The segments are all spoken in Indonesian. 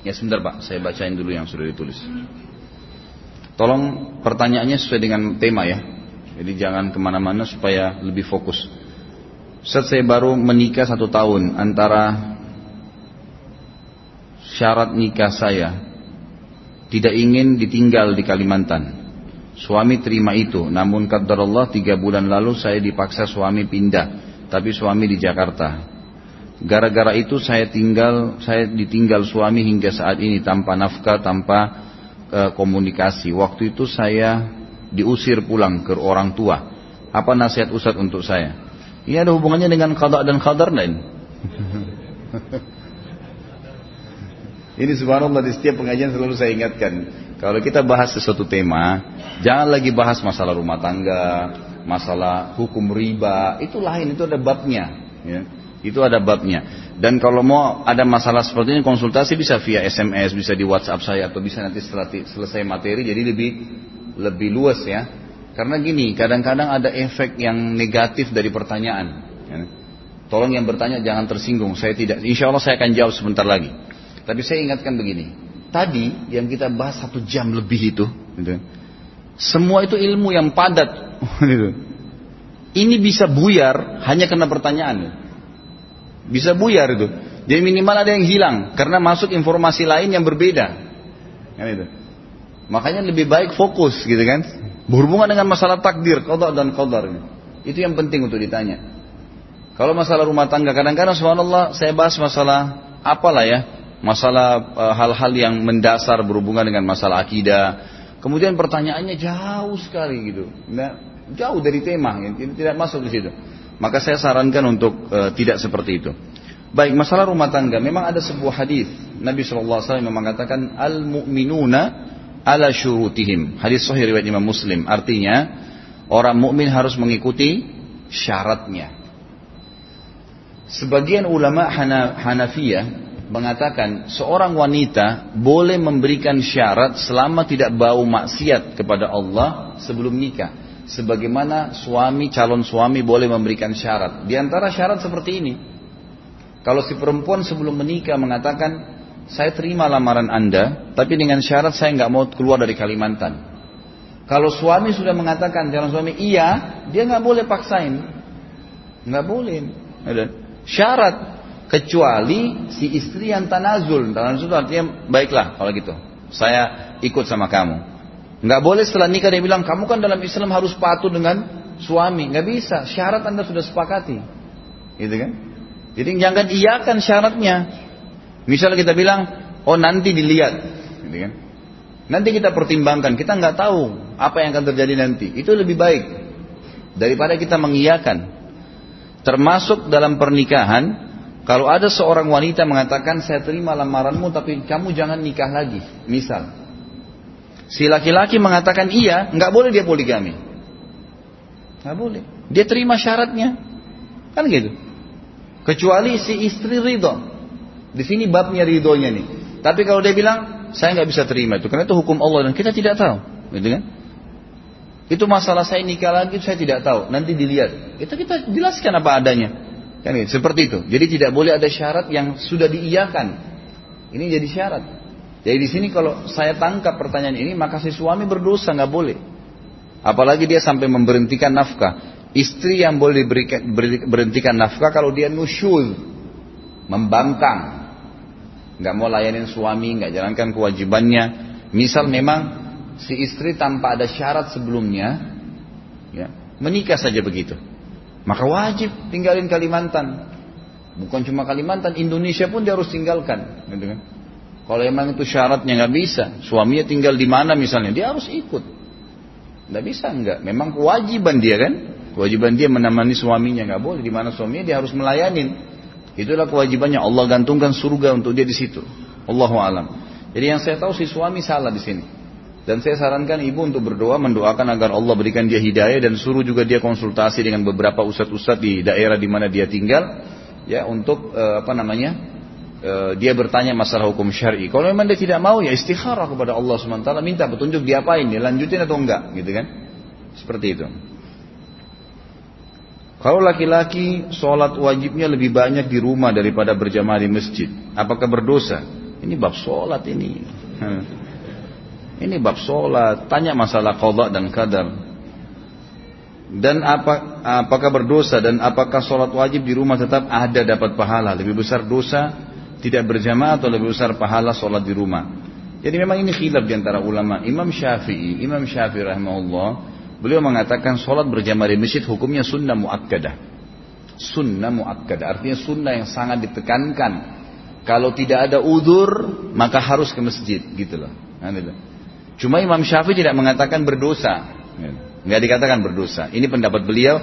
Ya sebentar Pak, saya bacain dulu yang sudah ditulis. Tolong pertanyaannya sesuai dengan tema ya. Jadi jangan ke mana-mana supaya lebih fokus. Saat saya baru menikah satu tahun antara syarat nikah saya tidak ingin ditinggal di Kalimantan. Suami terima itu, namun kata Allah tiga bulan lalu saya dipaksa suami pindah, tapi suami di Jakarta. Gara-gara itu saya tinggal, saya ditinggal suami hingga saat ini tanpa nafkah, tanpa e, komunikasi. Waktu itu saya diusir pulang ke orang tua. Apa nasihat Ustaz untuk saya? Ini ada hubungannya dengan qada dan qadar lain. Ini subhanallah di setiap pengajian selalu saya ingatkan. Kalau kita bahas sesuatu tema, jangan lagi bahas masalah rumah tangga, masalah hukum riba, itu lain, itu ada babnya. Ya. Itu ada babnya. Dan kalau mau ada masalah seperti ini konsultasi bisa via SMS, bisa di WhatsApp saya atau bisa nanti setelah selesai materi jadi lebih lebih luas ya. Karena gini, kadang-kadang ada efek yang negatif dari pertanyaan. Ya. Tolong yang bertanya jangan tersinggung. Saya tidak, insya Allah saya akan jawab sebentar lagi. Tapi saya ingatkan begini, tadi yang kita bahas satu jam lebih itu, gitu. semua itu ilmu yang padat. Gitu. Ini bisa buyar hanya karena pertanyaan. Bisa buyar itu. Jadi minimal ada yang hilang karena masuk informasi lain yang berbeda. Kan itu. Makanya lebih baik fokus gitu kan. Berhubungan dengan masalah takdir, qada dan qadar. Itu yang penting untuk ditanya. Kalau masalah rumah tangga kadang-kadang subhanallah saya bahas masalah apalah ya, masalah eh, hal-hal yang mendasar berhubungan dengan masalah akidah. Kemudian pertanyaannya jauh sekali gitu, nah, jauh dari tema, ya, tidak masuk di situ. Maka saya sarankan untuk uh, tidak seperti itu. Baik, masalah rumah tangga, memang ada sebuah hadis Nabi SAW memang mengatakan al mu'minuna ala syurutihim. Hadis sahih riwayat Imam Muslim. Artinya orang mukmin harus mengikuti syaratnya. Sebagian ulama Hanafiyah mengatakan seorang wanita boleh memberikan syarat selama tidak bau maksiat kepada Allah sebelum nikah. Sebagaimana suami calon suami boleh memberikan syarat. Di antara syarat seperti ini. Kalau si perempuan sebelum menikah mengatakan saya terima lamaran anda, tapi dengan syarat saya nggak mau keluar dari Kalimantan. Kalau suami sudah mengatakan calon suami iya, dia nggak boleh paksain, nggak boleh. Syarat kecuali si istri yang tanazul. Tanazul artinya baiklah kalau gitu. Saya ikut sama kamu. Nggak boleh setelah nikah dia bilang kamu kan dalam Islam harus patuh dengan suami. Nggak bisa. Syarat anda sudah sepakati. Gitu kan? Jadi jangan iakan syaratnya. Misalnya kita bilang, oh nanti dilihat, gitu kan? Nanti kita pertimbangkan, kita nggak tahu apa yang akan terjadi nanti. Itu lebih baik daripada kita mengiyakan. Termasuk dalam pernikahan, kalau ada seorang wanita mengatakan saya terima lamaranmu tapi kamu jangan nikah lagi, misal. Si laki-laki mengatakan iya, nggak boleh dia poligami. Nggak boleh. Dia terima syaratnya. Kan gitu. Kecuali si istri ridho. Di sini babnya ridhonya nih. Tapi kalau dia bilang saya nggak bisa terima itu karena itu hukum Allah dan kita tidak tahu, gitu kan? Itu masalah saya nikah lagi saya tidak tahu. Nanti dilihat. Itu kita jelaskan apa adanya. Kan gitu, seperti itu. Jadi tidak boleh ada syarat yang sudah diiyakan. Ini jadi syarat. Jadi di sini kalau saya tangkap pertanyaan ini maka si suami berdosa nggak boleh. Apalagi dia sampai memberhentikan nafkah. Istri yang boleh diberikan, berhentikan nafkah kalau dia nusyul, membangkang, nggak mau layanin suami, nggak jalankan kewajibannya. Misal memang si istri tanpa ada syarat sebelumnya, ya, menikah saja begitu. Maka wajib tinggalin Kalimantan. Bukan cuma Kalimantan, Indonesia pun dia harus tinggalkan. Gitu kan? Kalau emang itu syaratnya nggak bisa, suaminya tinggal di mana misalnya, dia harus ikut. Nggak bisa nggak, memang kewajiban dia kan, kewajiban dia menemani suaminya nggak boleh di mana suaminya dia harus melayanin. Itulah kewajibannya Allah gantungkan surga untuk dia di situ. Allahu alam. Jadi yang saya tahu si suami salah di sini. Dan saya sarankan ibu untuk berdoa mendoakan agar Allah berikan dia hidayah dan suruh juga dia konsultasi dengan beberapa ustadz-ustadz di daerah di mana dia tinggal ya untuk uh, apa namanya uh, dia bertanya masalah hukum syar'i. Kalau memang dia tidak mau ya istikharah kepada Allah SWT minta petunjuk diapain, dia lanjutin atau enggak gitu kan. Seperti itu. Kalau laki-laki sholat wajibnya lebih banyak di rumah daripada berjamaah di masjid, apakah berdosa? Ini bab sholat ini. Ini bab sholat. Tanya masalah qadha dan qadar. Dan apa, apakah berdosa dan apakah sholat wajib di rumah tetap ada dapat pahala? Lebih besar dosa tidak berjamaah atau lebih besar pahala sholat di rumah? Jadi memang ini khilaf di antara ulama. Imam Syafi'i, Imam Syafi'i rahimahullah, beliau mengatakan sholat berjamaah di masjid hukumnya sunnah muakkadah. Sunnah muakkadah, artinya sunnah yang sangat ditekankan. Kalau tidak ada udur, maka harus ke masjid, gitu loh. Nah, gitu. Cuma Imam Syafi'i tidak mengatakan berdosa. Nggak dikatakan berdosa. Ini pendapat beliau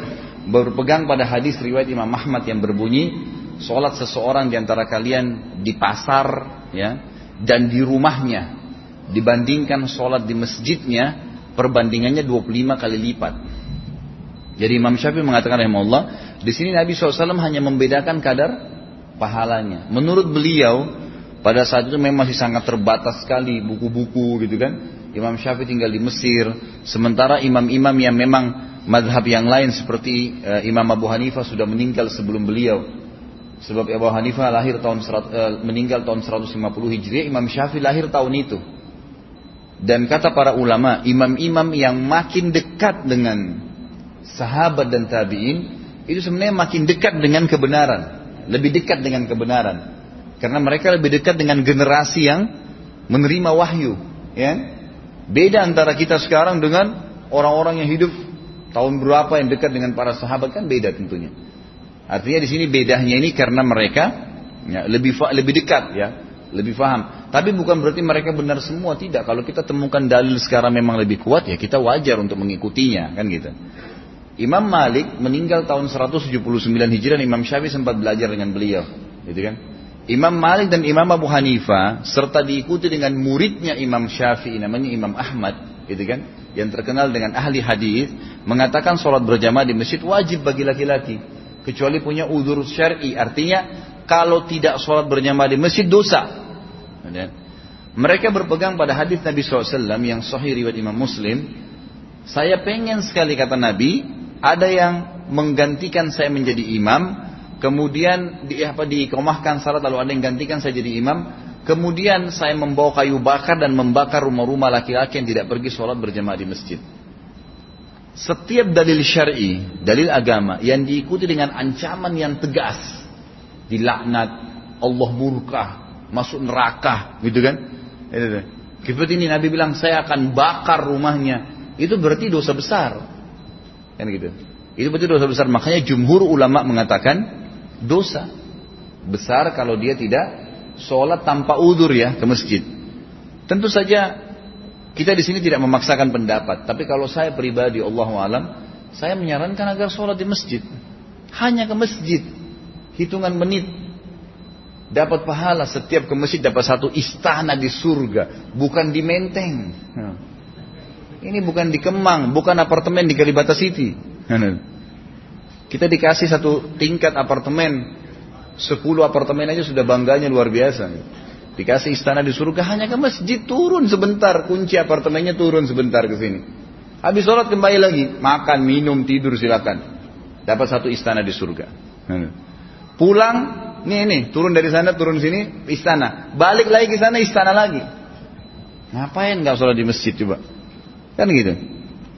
berpegang pada hadis riwayat Imam Ahmad yang berbunyi sholat seseorang di antara kalian di pasar ya dan di rumahnya dibandingkan sholat di masjidnya perbandingannya 25 kali lipat. Jadi Imam Syafi'i mengatakan Allah di sini Nabi SAW hanya membedakan kadar pahalanya. Menurut beliau pada saat itu memang masih sangat terbatas sekali buku-buku gitu kan Imam Syafi'i tinggal di Mesir, sementara imam-imam yang memang madhab yang lain seperti uh, Imam Abu Hanifah sudah meninggal sebelum beliau. Sebab Abu Hanifah lahir tahun uh, meninggal tahun 150 Hijriah, Imam Syafi'i lahir tahun itu. Dan kata para ulama, imam-imam yang makin dekat dengan sahabat dan tabi'in itu sebenarnya makin dekat dengan kebenaran, lebih dekat dengan kebenaran. Karena mereka lebih dekat dengan generasi yang menerima wahyu, ya. Beda antara kita sekarang dengan orang-orang yang hidup tahun berapa yang dekat dengan para sahabat kan beda tentunya. Artinya di sini bedanya ini karena mereka ya, lebih lebih dekat ya, lebih paham. Tapi bukan berarti mereka benar semua tidak. Kalau kita temukan dalil sekarang memang lebih kuat ya kita wajar untuk mengikutinya kan gitu. Imam Malik meninggal tahun 179 Hijriah Imam Syafi'i sempat belajar dengan beliau, gitu kan? Imam Malik dan Imam Abu Hanifah serta diikuti dengan muridnya Imam Syafi'i namanya Imam Ahmad gitu kan yang terkenal dengan ahli hadis mengatakan sholat berjamaah di masjid wajib bagi laki-laki kecuali punya udur syar'i. Artinya kalau tidak sholat berjamaah di masjid dosa. Mereka berpegang pada hadis Nabi SAW yang sahih riwayat Imam Muslim. Saya pengen sekali kata Nabi ada yang menggantikan saya menjadi imam kemudian di, apa dikomahkan salat lalu ada yang gantikan saya jadi imam, kemudian saya membawa kayu bakar dan membakar rumah-rumah laki-laki yang tidak pergi sholat berjamaah di masjid. Setiap dalil syar'i, dalil agama yang diikuti dengan ancaman yang tegas, dilaknat, Allah murka, masuk neraka, gitu kan? Seperti ini Nabi bilang saya akan bakar rumahnya. Itu berarti dosa besar. Kan gitu. Itu berarti dosa besar. Makanya jumhur ulama mengatakan dosa besar kalau dia tidak sholat tanpa udur ya ke masjid. Tentu saja kita di sini tidak memaksakan pendapat, tapi kalau saya pribadi Allah alam, saya menyarankan agar sholat di masjid. Hanya ke masjid, hitungan menit dapat pahala setiap ke masjid dapat satu istana di surga, bukan di Menteng. Ini bukan di Kemang, bukan apartemen di Kalibata City. Kita dikasih satu tingkat apartemen, sepuluh apartemen aja sudah bangganya luar biasa. Dikasih istana di surga hanya ke masjid turun sebentar, kunci apartemennya turun sebentar ke sini. Habis sholat kembali lagi, makan, minum, tidur silakan. Dapat satu istana di surga. Pulang, nih nih, turun dari sana, turun sini, istana. Balik lagi ke sana, istana lagi. Ngapain nggak sholat di masjid coba? Kan gitu.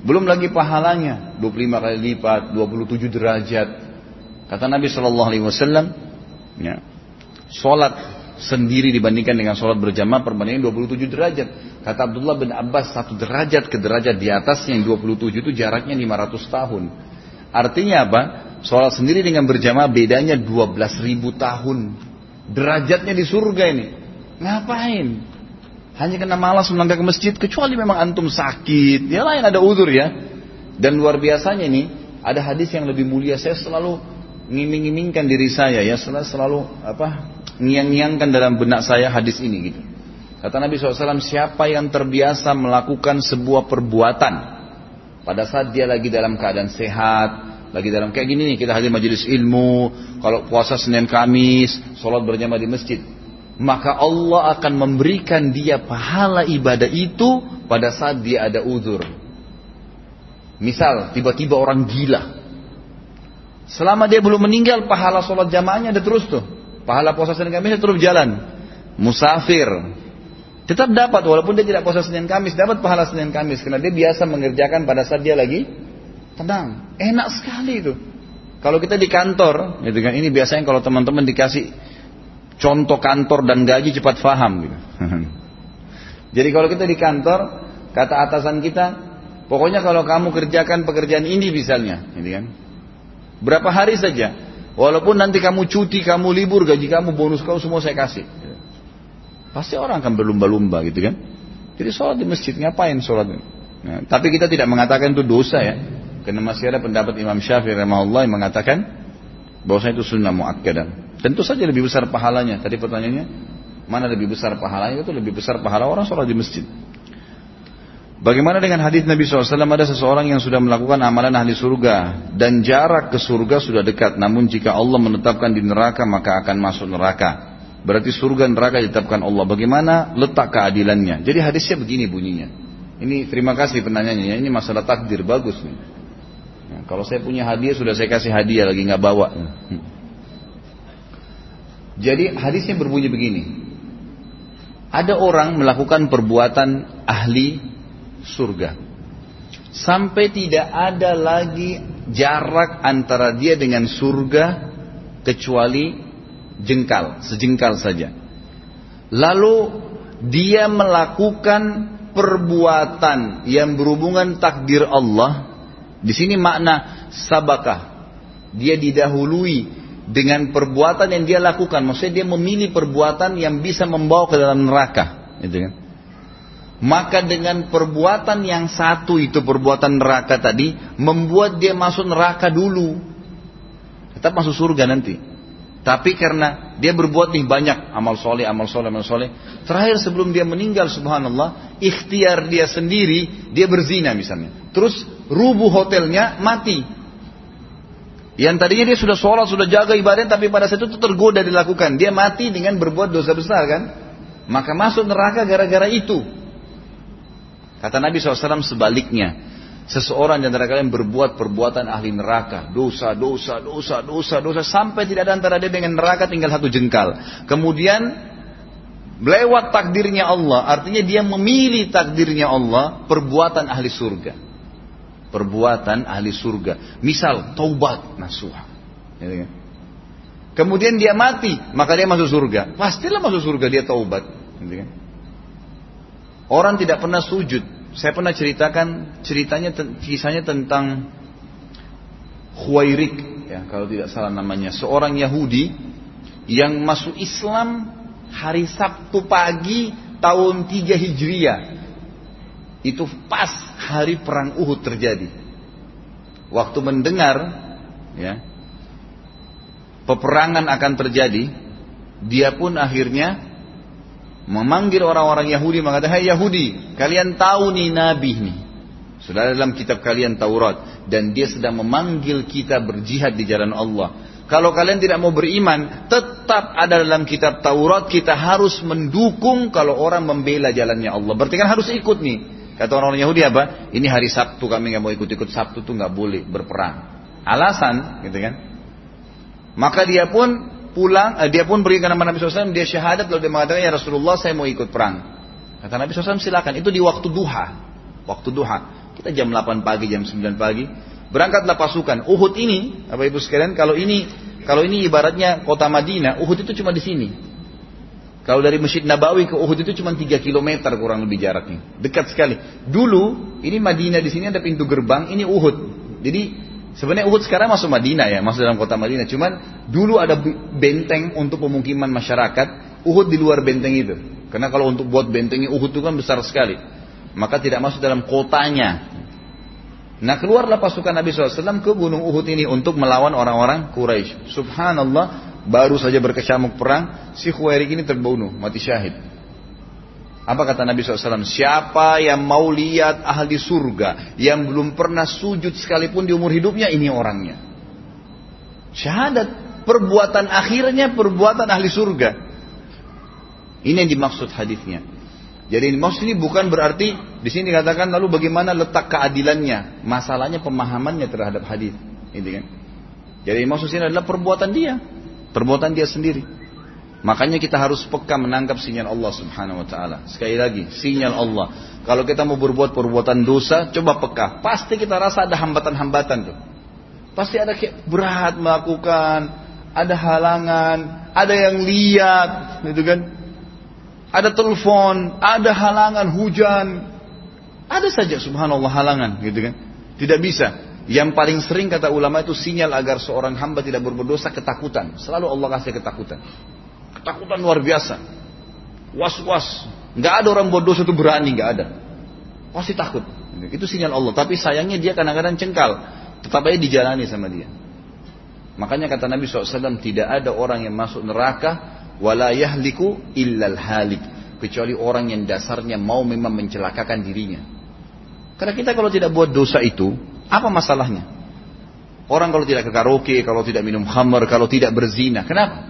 Belum lagi pahalanya 25 kali lipat, 27 derajat. Kata Nabi Shallallahu Alaihi Wasallam, ya, sholat sendiri dibandingkan dengan sholat berjamaah perbandingan 27 derajat. Kata Abdullah bin Abbas satu derajat ke derajat di atasnya yang 27 itu jaraknya 500 tahun. Artinya apa? Sholat sendiri dengan berjamaah bedanya 12 ribu tahun. Derajatnya di surga ini. Ngapain? Hanya kena malas melangkah ke masjid kecuali memang antum sakit. Ya lain ada udur ya. Dan luar biasanya ini ada hadis yang lebih mulia. Saya selalu ngiming-ngimingkan diri saya ya selalu, selalu apa ngiang-ngiangkan dalam benak saya hadis ini gitu. Kata Nabi SAW, siapa yang terbiasa melakukan sebuah perbuatan pada saat dia lagi dalam keadaan sehat, lagi dalam kayak gini nih kita hadir majelis ilmu, kalau puasa Senin Kamis, sholat berjamaah di masjid, maka Allah akan memberikan dia pahala ibadah itu pada saat dia ada uzur. Misal, tiba-tiba orang gila. Selama dia belum meninggal, pahala sholat jamaahnya ada terus tuh. Pahala puasa Senin Kamis terus jalan. musafir, tetap dapat walaupun dia tidak puasa Senin Kamis, dapat pahala Senin Kamis karena dia biasa mengerjakan pada saat dia lagi tenang. Enak sekali itu. Kalau kita di kantor, gitu kan, ini biasanya kalau teman-teman dikasih contoh kantor dan gaji cepat faham gitu. Jadi kalau kita di kantor, kata atasan kita, pokoknya kalau kamu kerjakan pekerjaan ini misalnya, gitu kan. Berapa hari saja, walaupun nanti kamu cuti, kamu libur, gaji kamu, bonus kamu semua saya kasih. Pasti orang akan berlumba-lumba gitu kan. Jadi sholat di masjid, ngapain sholat? Nah, tapi kita tidak mengatakan itu dosa ya. Karena masih ada pendapat Imam Syafi'i rahimahullah yang mengatakan bahwasanya itu sunnah muakkadah. Tentu saja lebih besar pahalanya. Tadi pertanyaannya, mana lebih besar pahalanya? Itu lebih besar pahala orang sholat di masjid. Bagaimana dengan hadis Nabi SAW ada seseorang yang sudah melakukan amalan ahli surga dan jarak ke surga sudah dekat namun jika Allah menetapkan di neraka maka akan masuk neraka. Berarti surga neraka ditetapkan Allah. Bagaimana letak keadilannya? Jadi hadisnya begini bunyinya. Ini terima kasih penanyanya ini masalah takdir bagus nih. Ya, kalau saya punya hadiah sudah saya kasih hadiah lagi nggak bawa. Jadi hadisnya berbunyi begini. Ada orang melakukan perbuatan ahli surga. Sampai tidak ada lagi jarak antara dia dengan surga kecuali jengkal, sejengkal saja. Lalu dia melakukan perbuatan yang berhubungan takdir Allah. Di sini makna sabakah. Dia didahului dengan perbuatan yang dia lakukan. Maksudnya dia memilih perbuatan yang bisa membawa ke dalam neraka. Gitu kan? Maka dengan perbuatan yang satu itu perbuatan neraka tadi membuat dia masuk neraka dulu. Tetap masuk surga nanti. Tapi karena dia berbuat nih banyak amal soleh amal soleh amal soleh. Terakhir sebelum dia meninggal subhanallah ikhtiar dia sendiri dia berzina misalnya. Terus rubuh hotelnya mati. Yang tadinya dia sudah sholat sudah jaga ibadah tapi pada saat itu tergoda dilakukan. Dia mati dengan berbuat dosa besar kan? Maka masuk neraka gara-gara itu Kata Nabi SAW sebaliknya. Seseorang di antara kalian berbuat perbuatan ahli neraka. Dosa, dosa, dosa, dosa, dosa. Sampai tidak ada antara dia dengan neraka tinggal satu jengkal. Kemudian lewat takdirnya Allah. Artinya dia memilih takdirnya Allah perbuatan ahli surga. Perbuatan ahli surga. Misal taubat nasuha. Ya, kan? Kemudian dia mati, maka dia masuk surga. Pastilah masuk surga dia taubat. Orang tidak pernah sujud. Saya pernah ceritakan ceritanya kisahnya tentang Huwairik ya kalau tidak salah namanya seorang Yahudi yang masuk Islam hari Sabtu pagi tahun 3 Hijriah. Itu pas hari perang Uhud terjadi. Waktu mendengar ya peperangan akan terjadi, dia pun akhirnya memanggil orang-orang Yahudi mengatakan, "Hai Yahudi, kalian tahu nih nabi nih. Sudah dalam kitab kalian Taurat dan dia sedang memanggil kita berjihad di jalan Allah. Kalau kalian tidak mau beriman, tetap ada dalam kitab Taurat kita harus mendukung kalau orang membela jalannya Allah. Berarti kan harus ikut nih. Kata orang-orang Yahudi apa? Ini hari Sabtu kami nggak mau ikut-ikut Sabtu tuh nggak boleh berperang. Alasan, gitu kan? Maka dia pun pulang, eh, dia pun pergi ke nama Nabi SAW, dia syahadat lalu dia mengatakan, ya Rasulullah saya mau ikut perang. Kata Nabi SAW silakan, itu di waktu duha. Waktu duha. Kita jam 8 pagi, jam 9 pagi. Berangkatlah pasukan. Uhud ini, apa ibu sekalian, kalau ini kalau ini ibaratnya kota Madinah, Uhud itu cuma di sini. Kalau dari Masjid Nabawi ke Uhud itu cuma 3 km kurang lebih jaraknya. Dekat sekali. Dulu, ini Madinah di sini ada pintu gerbang, ini Uhud. Jadi Sebenarnya Uhud sekarang masuk Madinah ya, masuk dalam kota Madinah. Cuman dulu ada benteng untuk pemukiman masyarakat. Uhud di luar benteng itu. Karena kalau untuk buat bentengnya Uhud itu kan besar sekali. Maka tidak masuk dalam kotanya. Nah keluarlah pasukan Nabi SAW ke gunung Uhud ini untuk melawan orang-orang Quraisy. Subhanallah, baru saja berkecamuk perang, si Khuwairik ini terbunuh, mati syahid. Apa kata Nabi SAW? Siapa yang mau lihat ahli surga yang belum pernah sujud sekalipun di umur hidupnya, ini orangnya. Syahadat. Perbuatan akhirnya perbuatan ahli surga. Ini yang dimaksud hadisnya. Jadi maksud ini bukan berarti di sini dikatakan lalu bagaimana letak keadilannya, masalahnya pemahamannya terhadap hadis, ini kan. Jadi maksud ini adalah perbuatan dia, perbuatan dia sendiri. Makanya kita harus peka menangkap sinyal Allah subhanahu wa ta'ala. Sekali lagi, sinyal Allah. Kalau kita mau berbuat perbuatan dosa, coba peka. Pasti kita rasa ada hambatan-hambatan tuh. Pasti ada kayak berat melakukan, ada halangan, ada yang lihat, gitu kan. Ada telepon, ada halangan hujan. Ada saja subhanallah halangan, gitu kan. Tidak bisa. Yang paling sering kata ulama itu sinyal agar seorang hamba tidak berbuat dosa ketakutan. Selalu Allah kasih ketakutan. Ketakutan luar biasa. Was-was. Nggak ada orang bodoh itu berani, nggak ada. Pasti takut. Itu sinyal Allah. Tapi sayangnya dia kadang-kadang cengkal. Tetap aja dijalani sama dia. Makanya kata Nabi SAW, tidak ada orang yang masuk neraka, wala yahliku illal halik. Kecuali orang yang dasarnya mau memang mencelakakan dirinya. Karena kita kalau tidak buat dosa itu, apa masalahnya? Orang kalau tidak ke karaoke, kalau tidak minum khamar, kalau tidak berzina, kenapa?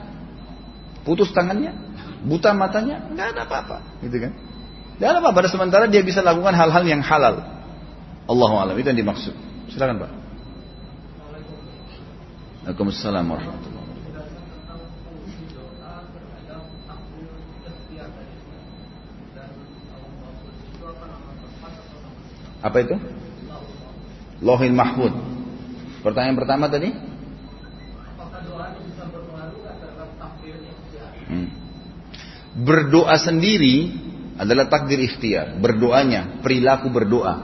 Putus tangannya, buta matanya, nggak ada apa-apa, gitu kan? Tidak ada apa-apa. Sementara dia bisa lakukan hal-hal yang halal. Allahu alam itu yang dimaksud. Silakan Pak. Waalaikumsalam warahmatullahi Apa itu? Lohin Mahfud. Pertanyaan pertama tadi? Hmm. Berdoa sendiri adalah takdir ikhtiar. Berdoanya, perilaku berdoa.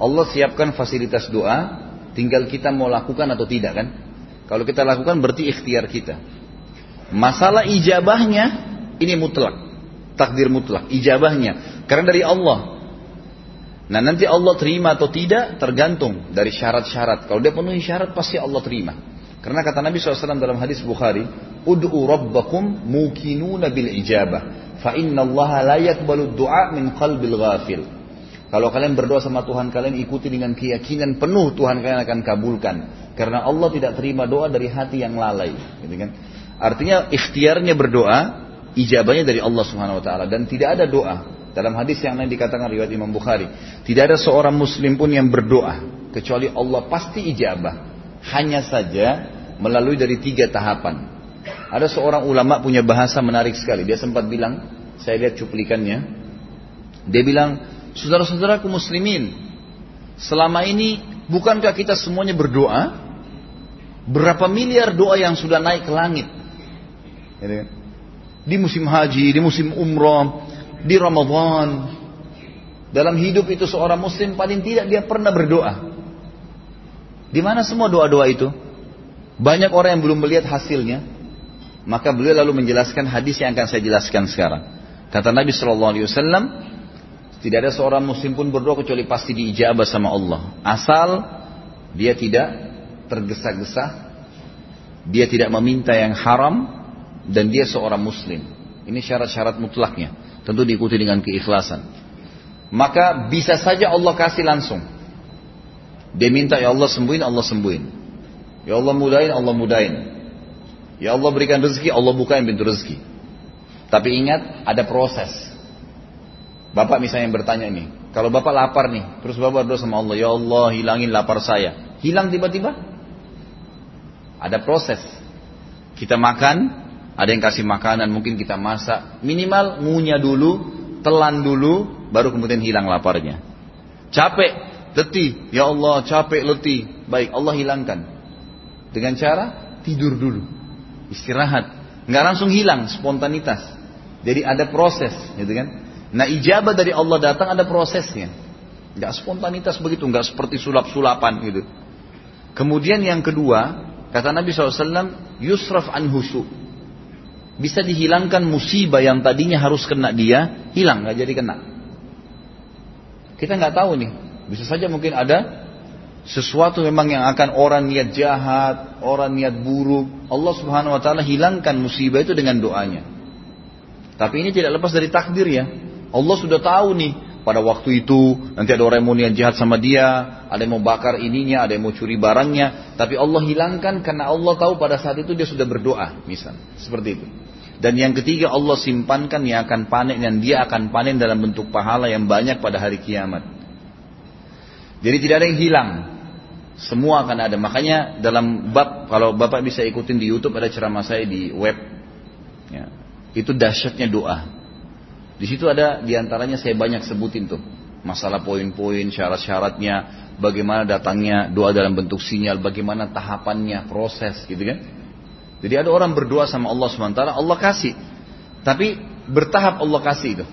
Allah siapkan fasilitas doa, tinggal kita mau lakukan atau tidak kan? Kalau kita lakukan berarti ikhtiar kita. Masalah ijabahnya ini mutlak. Takdir mutlak, ijabahnya. Karena dari Allah. Nah nanti Allah terima atau tidak tergantung dari syarat-syarat. Kalau dia penuhi syarat pasti Allah terima. Karena kata Nabi SAW dalam hadis Bukhari, Ud'u rabbakum mukinuna bil ijabah. Fa inna Allah la yakbalu du'a min qalbil ghafil. Kalau kalian berdoa sama Tuhan kalian ikuti dengan keyakinan penuh Tuhan kalian akan kabulkan. Karena Allah tidak terima doa dari hati yang lalai. Gitu kan? Artinya ikhtiarnya berdoa, ijabahnya dari Allah Subhanahu wa taala dan tidak ada doa dalam hadis yang lain dikatakan riwayat Imam Bukhari, tidak ada seorang muslim pun yang berdoa kecuali Allah pasti ijabah. Hanya saja melalui dari tiga tahapan. Ada seorang ulama punya bahasa menarik sekali. Dia sempat bilang, saya lihat cuplikannya. Dia bilang, saudara-saudaraku muslimin, selama ini bukankah kita semuanya berdoa? Berapa miliar doa yang sudah naik ke langit? Gitu kan? Di musim haji, di musim umrah, di Ramadan. Dalam hidup itu seorang muslim paling tidak dia pernah berdoa. Di mana semua doa-doa itu? Banyak orang yang belum melihat hasilnya. Maka beliau lalu menjelaskan hadis yang akan saya jelaskan sekarang. Kata Nabi Shallallahu Alaihi Wasallam, tidak ada seorang muslim pun berdoa kecuali pasti diijabah sama Allah. Asal dia tidak tergesa-gesa, dia tidak meminta yang haram, dan dia seorang muslim. Ini syarat-syarat mutlaknya. Tentu diikuti dengan keikhlasan. Maka bisa saja Allah kasih langsung. Dia minta ya Allah sembuhin, Allah sembuhin. Ya Allah mudahin, Allah mudahin. Ya Allah berikan rezeki, Allah bukain pintu rezeki. Tapi ingat, ada proses. Bapak misalnya yang bertanya ini, kalau bapak lapar nih, terus bapak berdoa sama Allah, ya Allah hilangin lapar saya. Hilang tiba-tiba? Ada proses. Kita makan, ada yang kasih makanan, mungkin kita masak. Minimal ngunyah dulu, telan dulu, baru kemudian hilang laparnya. Capek, letih, ya Allah capek letih, baik Allah hilangkan. Dengan cara tidur dulu, istirahat, nggak langsung hilang spontanitas. Jadi ada proses, gitu kan? Nah ijabah dari Allah datang ada prosesnya, nggak spontanitas begitu, nggak seperti sulap-sulapan gitu. Kemudian yang kedua, kata Nabi SAW, yusraf an husu. Bisa dihilangkan musibah yang tadinya harus kena dia, hilang, nggak jadi kena. Kita nggak tahu nih, bisa saja mungkin ada sesuatu memang yang akan orang niat jahat, orang niat buruk. Allah subhanahu wa ta'ala hilangkan musibah itu dengan doanya. Tapi ini tidak lepas dari takdir ya. Allah sudah tahu nih pada waktu itu nanti ada orang yang mau niat jahat sama dia, ada yang mau bakar ininya, ada yang mau curi barangnya, tapi Allah hilangkan karena Allah tahu pada saat itu dia sudah berdoa, misal seperti itu. Dan yang ketiga Allah simpankan yang akan panen dan dia akan panen dalam bentuk pahala yang banyak pada hari kiamat. Jadi tidak ada yang hilang. Semua akan ada. Makanya dalam bab kalau Bapak bisa ikutin di YouTube ada ceramah saya di web. Ya. Itu dahsyatnya doa. Di situ ada di antaranya saya banyak sebutin tuh. Masalah poin-poin, syarat-syaratnya, bagaimana datangnya doa dalam bentuk sinyal, bagaimana tahapannya, proses gitu kan. Jadi ada orang berdoa sama Allah SWT, Allah kasih. Tapi bertahap Allah kasih itu.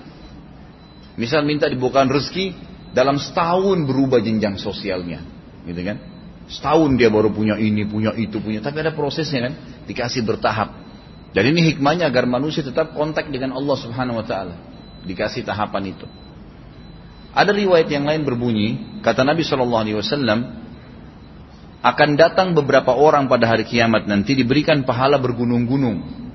Misal minta dibukakan rezeki, dalam setahun berubah jenjang sosialnya. Gitu kan. Setahun dia baru punya ini, punya itu, punya. Tapi ada prosesnya kan. Dikasih bertahap. Jadi ini hikmahnya agar manusia tetap kontak dengan Allah Subhanahu Wa Taala. Dikasih tahapan itu. Ada riwayat yang lain berbunyi, kata Nabi Shallallahu Alaihi Wasallam, akan datang beberapa orang pada hari kiamat nanti diberikan pahala bergunung-gunung.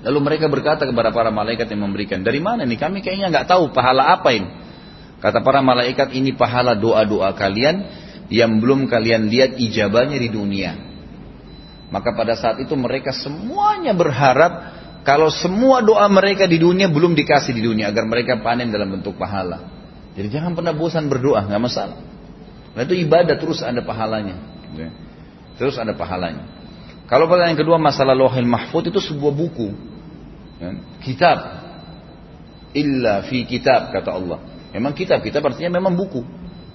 Lalu mereka berkata kepada para malaikat yang memberikan, dari mana nih? Kami kayaknya nggak tahu pahala apa ini. Kata para malaikat ini pahala doa-doa kalian yang belum kalian lihat ijabahnya di dunia. Maka pada saat itu mereka semuanya berharap kalau semua doa mereka di dunia belum dikasih di dunia agar mereka panen dalam bentuk pahala. Jadi jangan pernah bosan berdoa, nggak masalah. Nah itu ibadah terus ada pahalanya. Ya. Terus ada pahalanya. Kalau pertanyaan kedua masalah lohil mahfud itu sebuah buku. Ya. Kitab. Illa fi kitab kata Allah. Memang kitab, kitab artinya memang buku.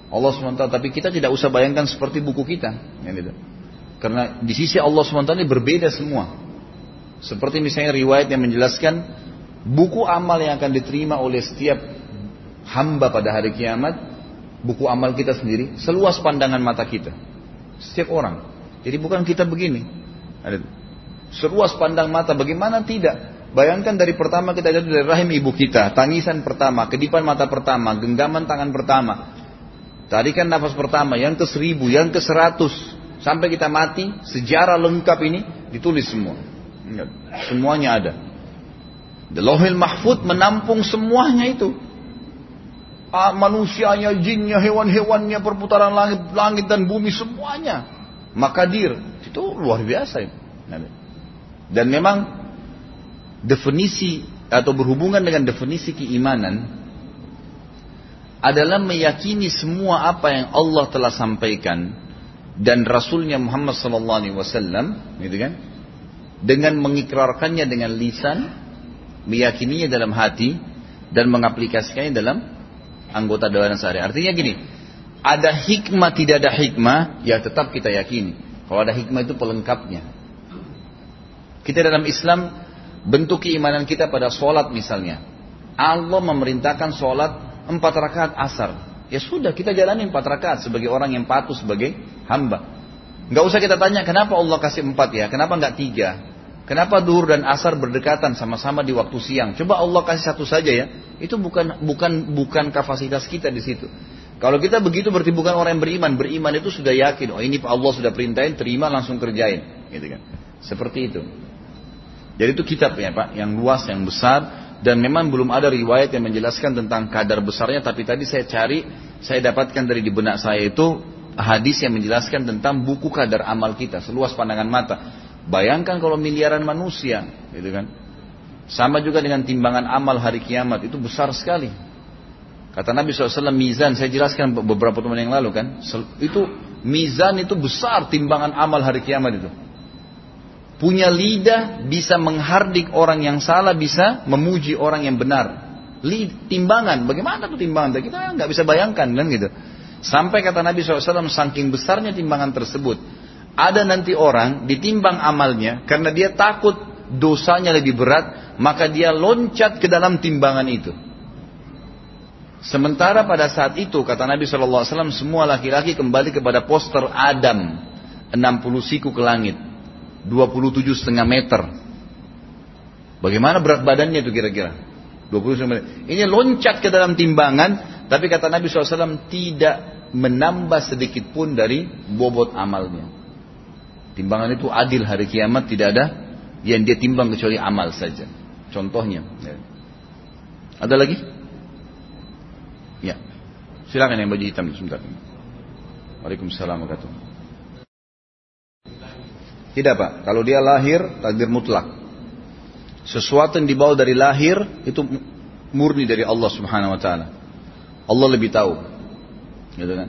Allah SWT, tapi kita tidak usah bayangkan seperti buku kita. Karena di sisi Allah SWT ini berbeda semua. Seperti misalnya riwayat yang menjelaskan buku amal yang akan diterima oleh setiap hamba pada hari kiamat, buku amal kita sendiri, seluas pandangan mata kita. Setiap orang. Jadi bukan kita begini. Seluas pandang mata, bagaimana tidak? Bayangkan dari pertama kita jatuh dari rahim ibu kita, tangisan pertama, kedipan mata pertama, genggaman tangan pertama. Tarikan nafas pertama, yang ke seribu, yang ke seratus. Sampai kita mati, sejarah lengkap ini ditulis semua. Semuanya ada. The Lohil Mahfud menampung semuanya itu. Ah, manusianya, jinnya, hewan-hewannya, perputaran langit, langit dan bumi semuanya. Makadir itu luar biasa. Dan memang definisi atau berhubungan dengan definisi keimanan adalah meyakini semua apa yang Allah telah sampaikan dan Rasulnya Muhammad Sallallahu Alaihi Wasallam, gitu kan? Dengan mengikrarkannya dengan lisan, meyakininya dalam hati dan mengaplikasikannya dalam anggota dewan sehari. Artinya gini, ada hikmah tidak ada hikmah, ya tetap kita yakini. Kalau ada hikmah itu pelengkapnya. Kita dalam Islam bentuk keimanan kita pada sholat misalnya. Allah memerintahkan sholat empat rakaat asar. Ya sudah kita jalani empat rakaat sebagai orang yang patuh sebagai hamba. Gak usah kita tanya kenapa Allah kasih empat ya, kenapa nggak tiga? Kenapa duhur dan asar berdekatan sama-sama di waktu siang? Coba Allah kasih satu saja ya. Itu bukan bukan bukan kapasitas kita di situ. Kalau kita begitu berarti bukan orang yang beriman. Beriman itu sudah yakin, oh ini Allah sudah perintahin, terima langsung kerjain, gitu kan. Seperti itu. Jadi itu kitab ya Pak, yang luas, yang besar dan memang belum ada riwayat yang menjelaskan tentang kadar besarnya tapi tadi saya cari, saya dapatkan dari di benak saya itu hadis yang menjelaskan tentang buku kadar amal kita seluas pandangan mata. Bayangkan kalau miliaran manusia, gitu kan. Sama juga dengan timbangan amal hari kiamat, itu besar sekali. Kata Nabi SAW, mizan, saya jelaskan beberapa teman yang lalu kan. Itu mizan itu besar timbangan amal hari kiamat itu. Punya lidah bisa menghardik orang yang salah, bisa memuji orang yang benar. Lid, timbangan, bagaimana tuh timbangan? Kita nggak bisa bayangkan kan gitu. Sampai kata Nabi SAW, saking besarnya timbangan tersebut, ada nanti orang ditimbang amalnya karena dia takut dosanya lebih berat, maka dia loncat ke dalam timbangan itu. Sementara pada saat itu kata Nabi SAW semua laki-laki kembali kepada poster Adam 60 siku ke langit 27 setengah meter Bagaimana berat badannya itu kira-kira 27 meter Ini loncat ke dalam timbangan Tapi kata Nabi SAW tidak menambah sedikit pun dari bobot amalnya Timbangan itu adil hari kiamat tidak ada yang dia timbang kecuali amal saja. Contohnya. Ya. Ada lagi? Ya. Silakan yang baju hitam sebentar. Waalaikumsalam warahmatullahi Tidak pak. Kalau dia lahir takdir mutlak. Sesuatu yang dibawa dari lahir itu murni dari Allah Subhanahu Wa Taala. Allah lebih tahu. Gitu kan?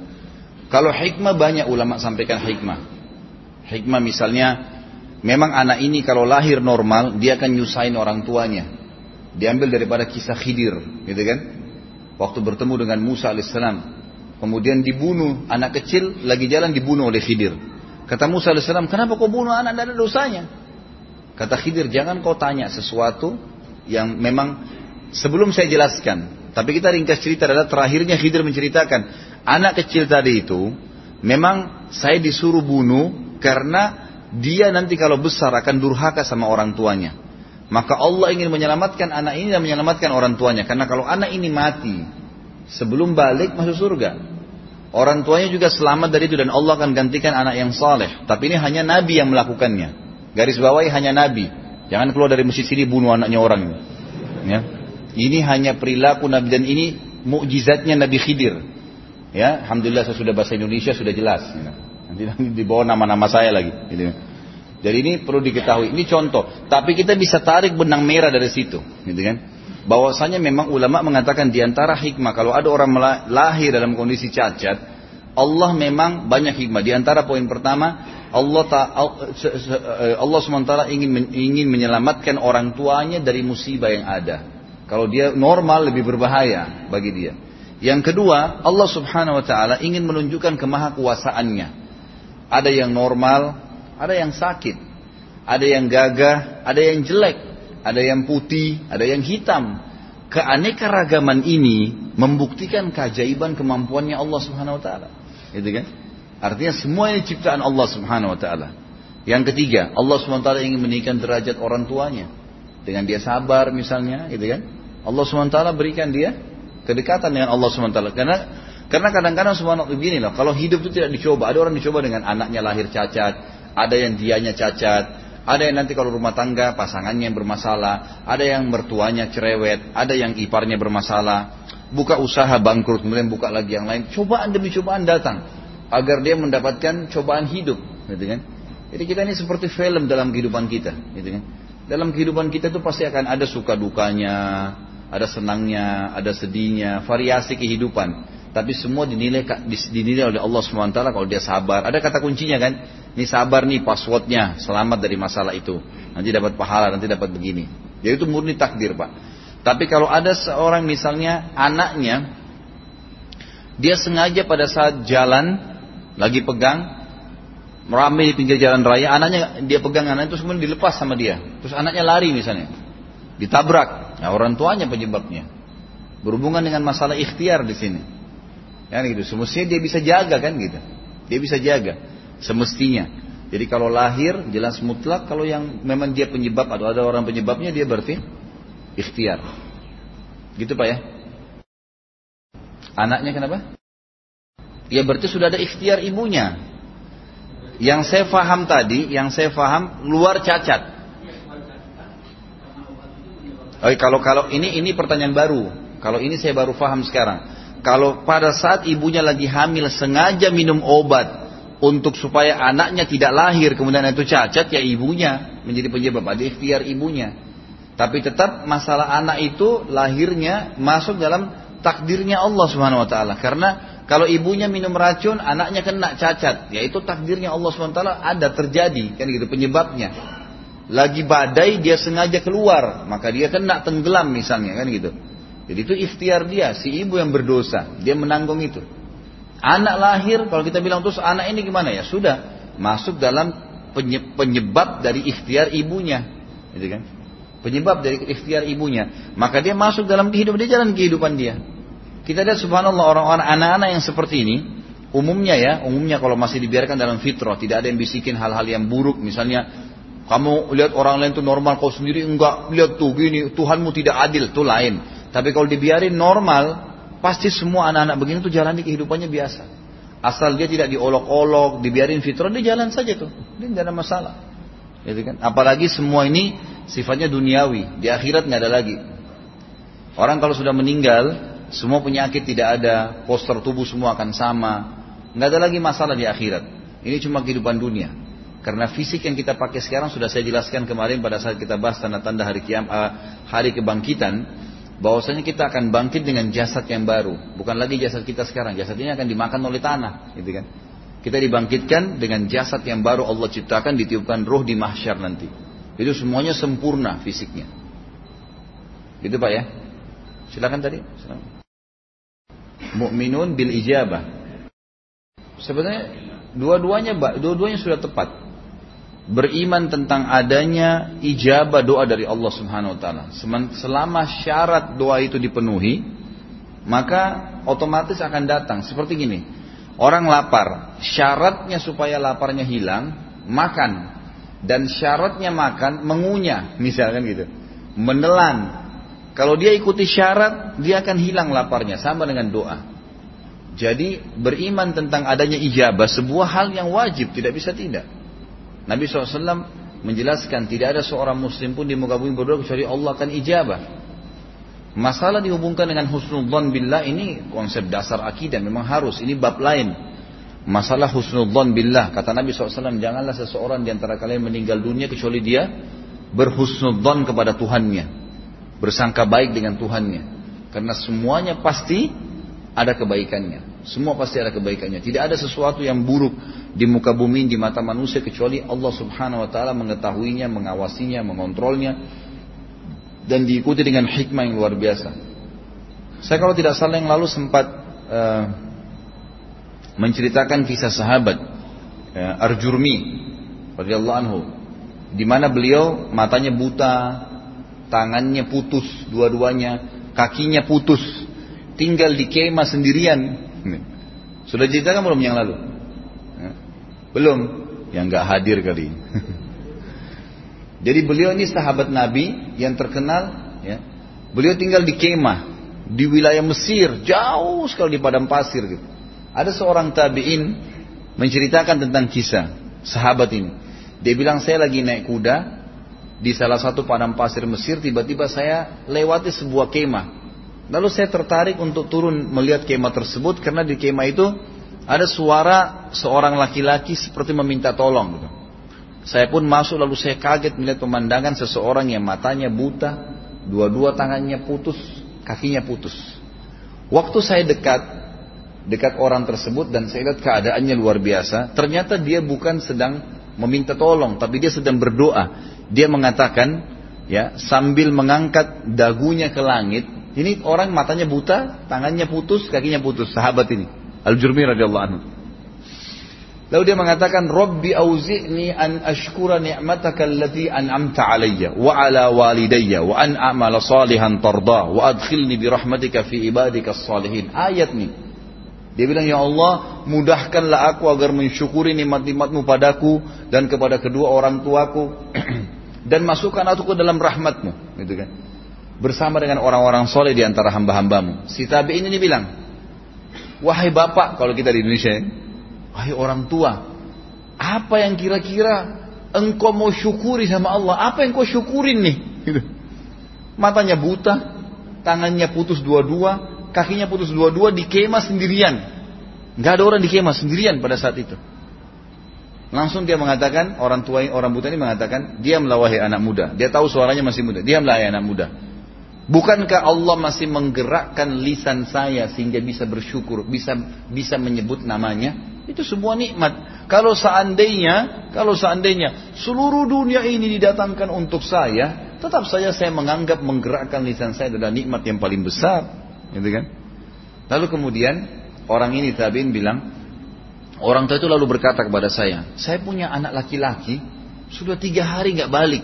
Kalau hikmah banyak ulama sampaikan hikmah. Hikmah misalnya Memang anak ini kalau lahir normal, dia akan nyusahin orang tuanya. Diambil daripada kisah Khidir, gitu kan? Waktu bertemu dengan Musa alaihissalam, kemudian dibunuh anak kecil lagi jalan dibunuh oleh Khidir. Kata Musa alaihissalam, kenapa kau bunuh anak tidak ada dosanya? Kata Khidir, jangan kau tanya sesuatu yang memang sebelum saya jelaskan. Tapi kita ringkas cerita adalah terakhirnya Khidir menceritakan anak kecil tadi itu memang saya disuruh bunuh karena dia nanti kalau besar akan durhaka sama orang tuanya. Maka Allah ingin menyelamatkan anak ini dan menyelamatkan orang tuanya. Karena kalau anak ini mati sebelum balik masuk surga. Orang tuanya juga selamat dari itu dan Allah akan gantikan anak yang saleh. Tapi ini hanya Nabi yang melakukannya. Garis bawahi hanya Nabi. Jangan keluar dari masjid sini bunuh anaknya orang. Ya. Ini hanya perilaku Nabi dan ini mukjizatnya Nabi Khidir. Ya, alhamdulillah saya sudah bahasa Indonesia sudah jelas. Ya. Nanti, nanti di bawah nama-nama saya lagi. Gitu. Jadi ini perlu diketahui. Ini contoh. Tapi kita bisa tarik benang merah dari situ, gitu kan? Bahwasanya memang ulama mengatakan di antara hikmah kalau ada orang lahir dalam kondisi cacat, Allah memang banyak hikmah. Di antara poin pertama, Allah ta, Allah sementara ingin ingin menyelamatkan orang tuanya dari musibah yang ada. Kalau dia normal lebih berbahaya bagi dia. Yang kedua, Allah Subhanahu wa taala ingin menunjukkan kemahakuasaannya. Ada yang normal, ada yang sakit, ada yang gagah, ada yang jelek, ada yang putih, ada yang hitam. Keanekaragaman ini membuktikan keajaiban kemampuannya Allah Subhanahu wa taala. Gitu kan? Artinya semua ini ciptaan Allah Subhanahu wa taala. Yang ketiga, Allah Subhanahu wa taala ingin meninggikan derajat orang tuanya dengan dia sabar misalnya, gitu kan? Allah Subhanahu wa taala berikan dia kedekatan dengan Allah Subhanahu wa taala karena karena kadang-kadang subhanallah begini loh, kalau hidup itu tidak dicoba, ada orang dicoba dengan anaknya lahir cacat, ada yang dianya cacat, ada yang nanti kalau rumah tangga pasangannya yang bermasalah, ada yang mertuanya cerewet, ada yang iparnya bermasalah, buka usaha bangkrut kemudian buka lagi yang lain, cobaan demi cobaan datang agar dia mendapatkan cobaan hidup, gitu kan? Jadi kita ini seperti film dalam kehidupan kita, gitu kan? Dalam kehidupan kita itu pasti akan ada suka dukanya, ada senangnya, ada sedihnya, variasi kehidupan. Tapi semua dinilai dinilai oleh Allah SWT kalau dia sabar. Ada kata kuncinya kan? Ini sabar nih passwordnya, selamat dari masalah itu. Nanti dapat pahala, nanti dapat begini. Jadi itu murni takdir pak. Tapi kalau ada seorang misalnya anaknya, dia sengaja pada saat jalan lagi pegang, meramai di pinggir jalan raya, anaknya dia pegang anak itu kemudian dilepas sama dia. Terus anaknya lari misalnya, ditabrak. Nah, orang tuanya penyebabnya. Berhubungan dengan masalah ikhtiar di sini. Kan gitu. Semestinya dia bisa jaga kan gitu. Dia bisa jaga. Semestinya. Jadi kalau lahir jelas mutlak kalau yang memang dia penyebab atau ada orang penyebabnya dia berarti ikhtiar. Gitu Pak ya. Anaknya kenapa? Ya berarti sudah ada ikhtiar ibunya. Yang saya faham tadi, yang saya faham luar cacat. Oh, kalau kalau ini ini pertanyaan baru. Kalau ini saya baru faham sekarang kalau pada saat ibunya lagi hamil sengaja minum obat untuk supaya anaknya tidak lahir kemudian itu cacat ya ibunya menjadi penyebab ada ikhtiar ibunya. Tapi tetap masalah anak itu lahirnya masuk dalam takdirnya Allah Subhanahu wa taala karena kalau ibunya minum racun anaknya kena cacat yaitu takdirnya Allah Subhanahu wa taala ada terjadi kan gitu penyebabnya. Lagi badai dia sengaja keluar maka dia kena tenggelam misalnya kan gitu. Jadi itu ikhtiar dia, si ibu yang berdosa, dia menanggung itu. Anak lahir, kalau kita bilang terus anak ini gimana ya? Sudah masuk dalam penyebab dari ikhtiar ibunya, gitu kan? Penyebab dari ikhtiar ibunya, maka dia masuk dalam kehidupan dia jalan kehidupan dia. Kita lihat subhanallah orang-orang anak-anak yang seperti ini, umumnya ya, umumnya kalau masih dibiarkan dalam fitrah, tidak ada yang bisikin hal-hal yang buruk, misalnya kamu lihat orang lain itu normal, kau sendiri enggak, lihat tuh gini, Tuhanmu tidak adil, itu lain. Tapi kalau dibiarin normal, pasti semua anak-anak begini tuh jalani kehidupannya biasa. Asal dia tidak diolok-olok, dibiarin fitrah, dia jalan saja tuh. Dia tidak ada masalah. Gitu kan? Apalagi semua ini sifatnya duniawi. Di akhirat nggak ada lagi. Orang kalau sudah meninggal, semua penyakit tidak ada, poster tubuh semua akan sama. Nggak ada lagi masalah di akhirat. Ini cuma kehidupan dunia. Karena fisik yang kita pakai sekarang sudah saya jelaskan kemarin pada saat kita bahas tanda-tanda hari kiam, uh, hari kebangkitan bahwasanya kita akan bangkit dengan jasad yang baru, bukan lagi jasad kita sekarang. Jasad ini akan dimakan oleh tanah, gitu kan. Kita dibangkitkan dengan jasad yang baru Allah ciptakan, ditiupkan roh di mahsyar nanti. Itu semuanya sempurna fisiknya. Itu Pak ya. Silakan tadi. Mu'minun bil ijabah. Sebenarnya dua-duanya dua-duanya sudah tepat. Beriman tentang adanya ijabah doa dari Allah Subhanahu wa taala. Selama syarat doa itu dipenuhi, maka otomatis akan datang seperti gini. Orang lapar, syaratnya supaya laparnya hilang, makan. Dan syaratnya makan mengunyah, misalkan gitu. Menelan, kalau dia ikuti syarat, dia akan hilang laparnya. Sama dengan doa. Jadi beriman tentang adanya ijabah sebuah hal yang wajib, tidak bisa tidak. Nabi SAW menjelaskan tidak ada seorang muslim pun di muka bumi berdoa kecuali Allah akan ijabah. Masalah dihubungkan dengan husnudzon billah ini konsep dasar akidah memang harus. Ini bab lain. Masalah husnudzon billah kata Nabi SAW janganlah seseorang di antara kalian meninggal dunia kecuali dia berhusnudzon kepada Tuhannya bersangka baik dengan Tuhannya. Karena semuanya pasti ada kebaikannya. Semua pasti ada kebaikannya. Tidak ada sesuatu yang buruk di muka bumi di mata manusia kecuali Allah Subhanahu wa taala mengetahuinya, mengawasinya, mengontrolnya dan diikuti dengan hikmah yang luar biasa. Saya kalau tidak salah yang lalu sempat uh, menceritakan kisah sahabat uh, Arjurmi radhiyallahu anhu di mana beliau matanya buta, tangannya putus dua-duanya, kakinya putus, tinggal di kemah sendirian. Sudah ceritakan belum yang lalu? Belum, yang nggak hadir kali. Jadi beliau ini sahabat Nabi yang terkenal, ya. Beliau tinggal di kemah di wilayah Mesir, jauh sekali di padang pasir gitu. Ada seorang tabiin menceritakan tentang kisah sahabat ini. Dia bilang saya lagi naik kuda, di salah satu padang pasir Mesir tiba-tiba saya lewati sebuah kemah. Lalu saya tertarik untuk turun melihat kemah tersebut karena di kemah itu ada suara seorang laki-laki seperti meminta tolong. Gitu. Saya pun masuk lalu saya kaget melihat pemandangan seseorang yang matanya buta, dua-dua tangannya putus, kakinya putus. Waktu saya dekat, dekat orang tersebut dan saya lihat keadaannya luar biasa, ternyata dia bukan sedang meminta tolong, tapi dia sedang berdoa. Dia mengatakan ya sambil mengangkat dagunya ke langit. Ini orang matanya buta, tangannya putus, kakinya putus. Sahabat ini Al-Jurmi radhiyallahu anhu. Lalu dia mengatakan, Rabbi auzi'ni an ashkura ni'mataka allati an'amta alayya wa ala walidayya wa an a'mala salihan tarda wa adkhilni bi rahmatika fi ibadika salihin. Ayat nih. Dia bilang, Ya Allah, mudahkanlah aku agar mensyukuri nikmat-nikmatmu padaku dan kepada kedua orang tuaku. dan masukkan aku ke dalam rahmatmu gitu kan bersama dengan orang-orang soleh di antara hamba-hambamu si tabi'in ini bilang wahai bapak kalau kita di Indonesia ya, wahai orang tua apa yang kira-kira engkau mau syukuri sama Allah apa yang kau syukurin nih gitu. matanya buta tangannya putus dua-dua kakinya putus dua-dua di kemah sendirian nggak ada orang di kemah sendirian pada saat itu Langsung dia mengatakan, orang tua orang buta ini mengatakan, dia wahai anak muda. Dia tahu suaranya masih muda. dia wahai anak muda. Bukankah Allah masih menggerakkan lisan saya sehingga bisa bersyukur, bisa bisa menyebut namanya? Itu sebuah nikmat. Kalau seandainya, kalau seandainya seluruh dunia ini didatangkan untuk saya, tetap saja saya menganggap menggerakkan lisan saya adalah nikmat yang paling besar, gitu kan? Lalu kemudian orang ini tabiin bilang, Orang tua itu lalu berkata kepada saya, saya punya anak laki-laki, sudah tiga hari nggak balik.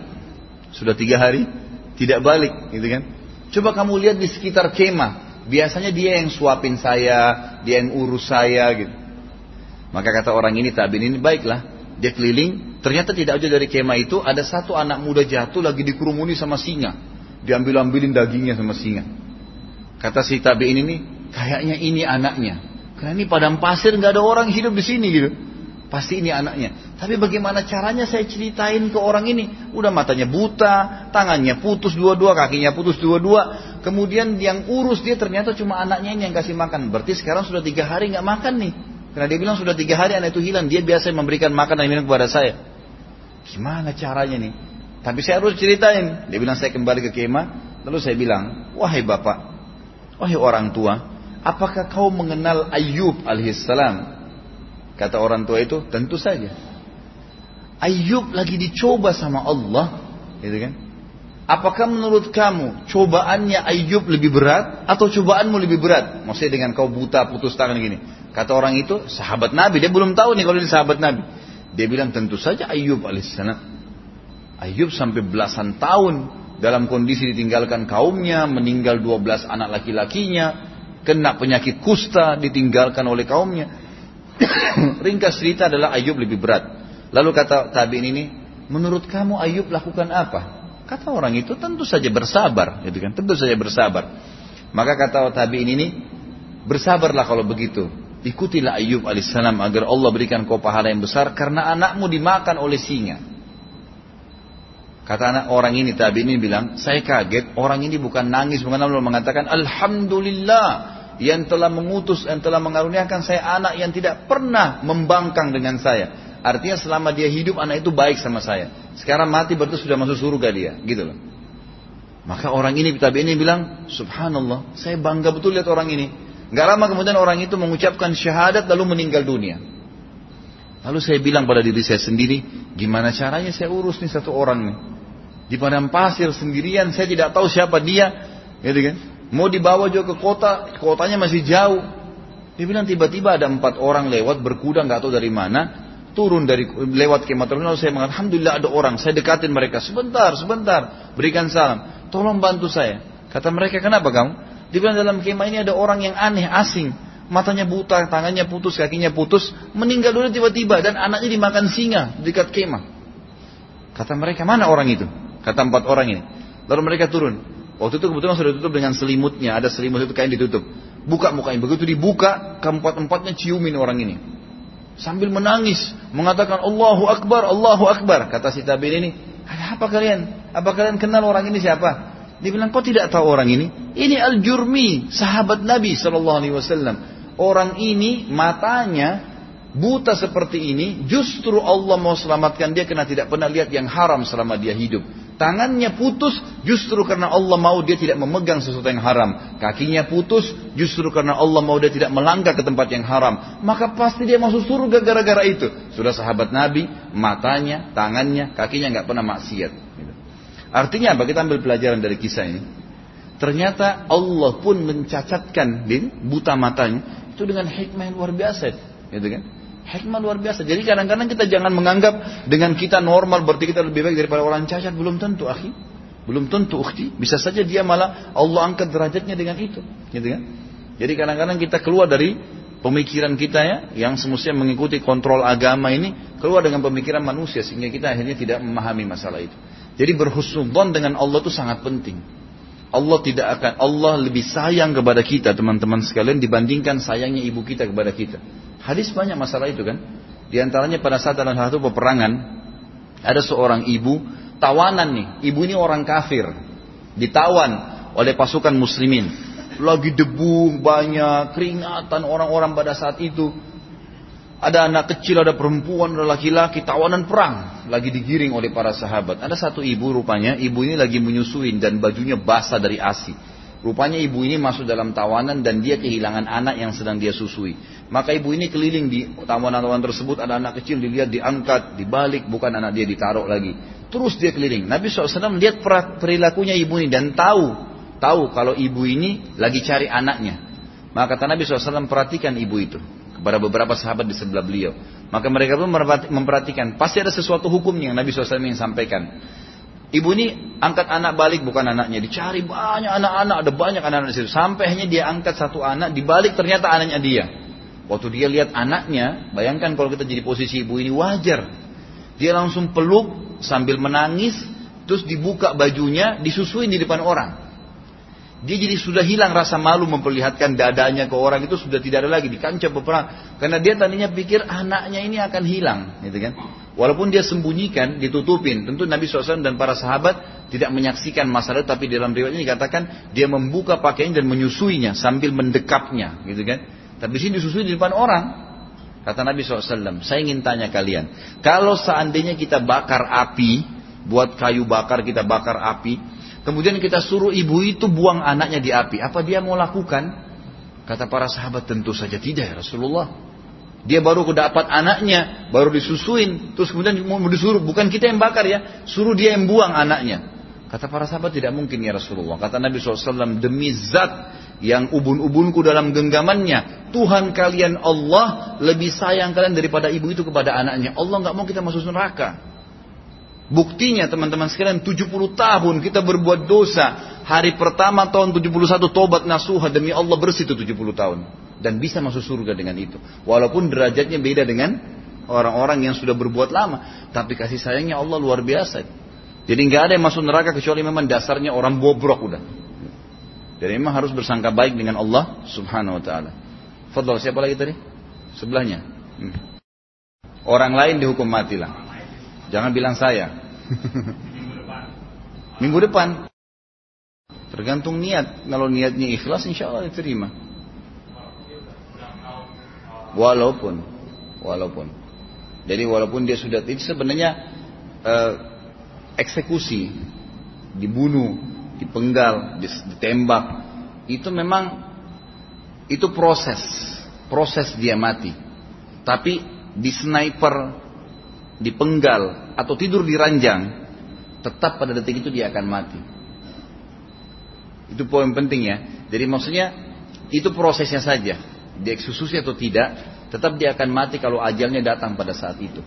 Sudah tiga hari tidak balik, gitu kan? Coba kamu lihat di sekitar kemah, biasanya dia yang suapin saya, dia yang urus saya, gitu. Maka kata orang ini tabin ini baiklah, dia keliling, ternyata tidak jauh dari kemah itu ada satu anak muda jatuh lagi dikerumuni sama singa, diambil-ambilin dagingnya sama singa. Kata si tabiin ini, kayaknya ini anaknya. Karena ini padang pasir nggak ada orang hidup di sini gitu. Pasti ini anaknya. Tapi bagaimana caranya saya ceritain ke orang ini? Udah matanya buta, tangannya putus dua-dua, kakinya putus dua-dua. Kemudian yang urus dia ternyata cuma anaknya ini yang kasih makan. Berarti sekarang sudah tiga hari nggak makan nih. Karena dia bilang sudah tiga hari anak itu hilang. Dia biasa memberikan makan dan minum kepada saya. Gimana caranya nih? Tapi saya harus ceritain. Dia bilang saya kembali ke kemah. Lalu saya bilang, wahai bapak, wahai orang tua, Apakah kau mengenal Ayub alaihissalam? Kata orang tua itu, tentu saja. Ayub lagi dicoba sama Allah, gitu kan? Apakah menurut kamu cobaannya Ayub lebih berat atau cobaanmu lebih berat? Maksudnya dengan kau buta putus tangan gini. Kata orang itu sahabat Nabi, dia belum tahu nih kalau ini sahabat Nabi. Dia bilang tentu saja Ayub alaihissalam. Ayub sampai belasan tahun dalam kondisi ditinggalkan kaumnya, meninggal 12 anak laki-lakinya, kena penyakit kusta, ditinggalkan oleh kaumnya. Ringkas cerita adalah Ayub lebih berat. Lalu kata tabiin ini, menurut kamu Ayub lakukan apa? Kata orang itu tentu saja bersabar, gitu kan? Tentu saja bersabar. Maka kata tabiin ini, bersabarlah kalau begitu. Ikutilah Ayub alaihissalam agar Allah berikan kau pahala yang besar karena anakmu dimakan oleh singa. Kata anak orang ini tabi ini bilang, saya kaget orang ini bukan nangis, bukan lalu mengatakan Alhamdulillah yang telah mengutus, yang telah mengaruniakan saya anak yang tidak pernah membangkang dengan saya. Artinya selama dia hidup anak itu baik sama saya. Sekarang mati berarti sudah masuk surga dia, gitu loh. Maka orang ini tabi ini bilang, Subhanallah, saya bangga betul lihat orang ini. Gak lama kemudian orang itu mengucapkan syahadat lalu meninggal dunia. Lalu saya bilang pada diri saya sendiri, gimana caranya saya urus nih satu orang nih. Di padang pasir sendirian, saya tidak tahu siapa dia, gitu kan. Mau dibawa juga ke kota, kotanya masih jauh. Dia bilang tiba-tiba ada empat orang lewat berkuda nggak tahu dari mana turun dari lewat kemah terminal. Saya mengatakan alhamdulillah ada orang. Saya dekatin mereka sebentar sebentar berikan salam. Tolong bantu saya. Kata mereka kenapa kamu? Di dalam kemah ini ada orang yang aneh asing. Matanya buta tangannya putus kakinya putus meninggal dulu tiba-tiba dan anaknya dimakan singa dekat kemah. Kata mereka mana orang itu? Kata empat orang ini. Lalu mereka turun waktu itu kebetulan sudah ditutup dengan selimutnya. Ada selimut itu kain ditutup. Buka mukanya. Begitu dibuka keempat empatnya ciumin orang ini. Sambil menangis. Mengatakan Allahu Akbar Allahu Akbar. Kata si tabiin ini apa kalian? Apa kalian kenal orang ini siapa? Dia bilang kau tidak tahu orang ini? Ini Al Jurmi sahabat Nabi Shallallahu Alaihi Wasallam. Orang ini matanya buta seperti ini. Justru Allah mau selamatkan dia karena tidak pernah lihat yang haram selama dia hidup Tangannya putus justru karena Allah mau dia tidak memegang sesuatu yang haram. Kakinya putus justru karena Allah mau dia tidak melangkah ke tempat yang haram. Maka pasti dia masuk surga gara-gara itu. Sudah sahabat Nabi, matanya, tangannya, kakinya nggak pernah maksiat. Artinya apa? Kita ambil pelajaran dari kisah ini. Ternyata Allah pun mencacatkan din, buta matanya itu dengan hikmah yang luar biasa. Gitu kan? Hikmah luar biasa. Jadi kadang-kadang kita jangan menganggap dengan kita normal berarti kita lebih baik daripada orang cacat. Belum tentu, akhi. Belum tentu, ukhti. Bisa saja dia malah Allah angkat derajatnya dengan itu. Gitu kan? Jadi kadang-kadang kita keluar dari pemikiran kita ya, yang semestinya mengikuti kontrol agama ini, keluar dengan pemikiran manusia sehingga kita akhirnya tidak memahami masalah itu. Jadi berhusnudzon dengan Allah itu sangat penting. Allah tidak akan Allah lebih sayang kepada kita teman-teman sekalian dibandingkan sayangnya ibu kita kepada kita. Hadis banyak masalah itu kan. Di antaranya pada saat dalam satu peperangan ada seorang ibu tawanan nih. Ibu ini orang kafir. Ditawan oleh pasukan muslimin. Lagi debu banyak, keringatan orang-orang pada saat itu. Ada anak kecil, ada perempuan, ada laki-laki, tawanan perang. Lagi digiring oleh para sahabat. Ada satu ibu rupanya, ibu ini lagi menyusuin dan bajunya basah dari asi. Rupanya ibu ini masuk dalam tawanan dan dia kehilangan anak yang sedang dia susui. Maka ibu ini keliling di tawanan-tawanan tersebut ada anak kecil dilihat diangkat, dibalik, bukan anak dia ditaruh lagi. Terus dia keliling. Nabi SAW lihat perilakunya ibu ini dan tahu, tahu kalau ibu ini lagi cari anaknya. Maka kata Nabi SAW perhatikan ibu itu kepada beberapa sahabat di sebelah beliau. Maka mereka pun memperhatikan, pasti ada sesuatu hukumnya yang Nabi SAW ingin sampaikan. Ibu ini angkat anak balik bukan anaknya, dicari banyak anak-anak, ada banyak anak-anak di situ. Sampai hanya dia angkat satu anak, dibalik ternyata anaknya dia. Waktu dia lihat anaknya, bayangkan kalau kita jadi posisi ibu ini wajar. Dia langsung peluk sambil menangis, terus dibuka bajunya, disusuin di depan orang. Dia jadi sudah hilang rasa malu memperlihatkan dadanya ke orang itu sudah tidak ada lagi di kancah peperang. Karena dia tadinya pikir anaknya ini akan hilang, gitu kan? Walaupun dia sembunyikan, ditutupin. Tentu Nabi SAW dan para sahabat tidak menyaksikan masalah tapi dalam riwayat ini dikatakan dia membuka pakaian dan menyusuinya sambil mendekapnya, gitu kan? Tapi sini disusui di depan orang. Kata Nabi SAW, saya ingin tanya kalian, kalau seandainya kita bakar api, buat kayu bakar kita bakar api, Kemudian kita suruh ibu itu buang anaknya di api. Apa dia mau lakukan? Kata para sahabat tentu saja tidak ya Rasulullah. Dia baru dapat anaknya, baru disusuin, terus kemudian mau disuruh, bukan kita yang bakar ya, suruh dia yang buang anaknya. Kata para sahabat tidak mungkin ya Rasulullah. Kata Nabi SAW, demi zat yang ubun-ubunku dalam genggamannya, Tuhan kalian Allah lebih sayang kalian daripada ibu itu kepada anaknya. Allah nggak mau kita masuk neraka. Buktinya teman-teman sekalian 70 tahun kita berbuat dosa. Hari pertama tahun 71 tobat nasuha demi Allah bersih itu 70 tahun dan bisa masuk surga dengan itu. Walaupun derajatnya beda dengan orang-orang yang sudah berbuat lama, tapi kasih sayangnya Allah luar biasa. Jadi nggak ada yang masuk neraka kecuali memang dasarnya orang bobrok udah. Jadi memang harus bersangka baik dengan Allah Subhanahu wa taala. Fadl siapa lagi tadi? Sebelahnya. Hmm. Orang lain dihukum mati lah. Jangan bilang saya. Minggu depan. Tergantung niat. Kalau niatnya ikhlas insya Allah diterima. Walaupun, walaupun. Jadi walaupun dia sudah itu sebenarnya eh, eksekusi, dibunuh, dipenggal, ditembak, itu memang itu proses, proses dia mati. Tapi di sniper, dipenggal atau tidur di ranjang, tetap pada detik itu dia akan mati. Itu poin penting ya. Jadi maksudnya itu prosesnya saja dieksekusi atau tidak, tetap dia akan mati kalau ajalnya datang pada saat itu.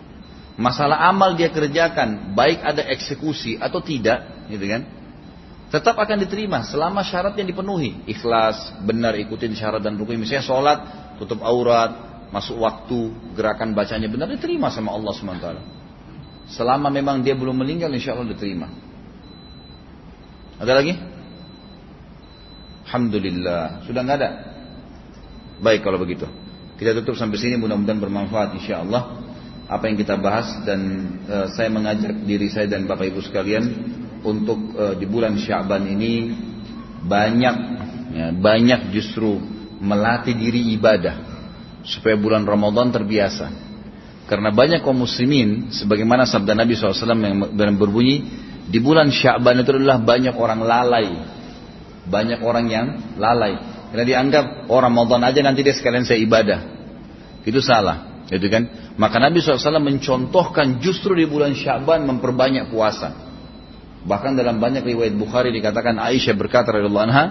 Masalah amal dia kerjakan, baik ada eksekusi atau tidak, gitu kan? Tetap akan diterima selama syaratnya dipenuhi. Ikhlas, benar ikutin syarat dan rukun. Misalnya sholat, tutup aurat, masuk waktu, gerakan bacanya benar diterima sama Allah SWT. Selama memang dia belum meninggal, insya Allah diterima. Ada lagi? Alhamdulillah. Sudah nggak ada? Baik kalau begitu. Kita tutup sampai sini mudah-mudahan bermanfaat insya Allah apa yang kita bahas dan uh, saya mengajak diri saya dan Bapak Ibu sekalian untuk uh, di bulan Syaban ini banyak ya, banyak justru melatih diri ibadah supaya bulan Ramadan terbiasa. Karena banyak kaum muslimin sebagaimana sabda Nabi SAW yang berbunyi di bulan Syaban itu adalah banyak orang lalai. Banyak orang yang lalai. Karena dianggap oh Ramadan aja nanti dia sekalian saya ibadah. Itu salah. Gitu kan? Maka Nabi SAW mencontohkan justru di bulan Syaban memperbanyak puasa. Bahkan dalam banyak riwayat Bukhari dikatakan Aisyah berkata radhiyallahu anha,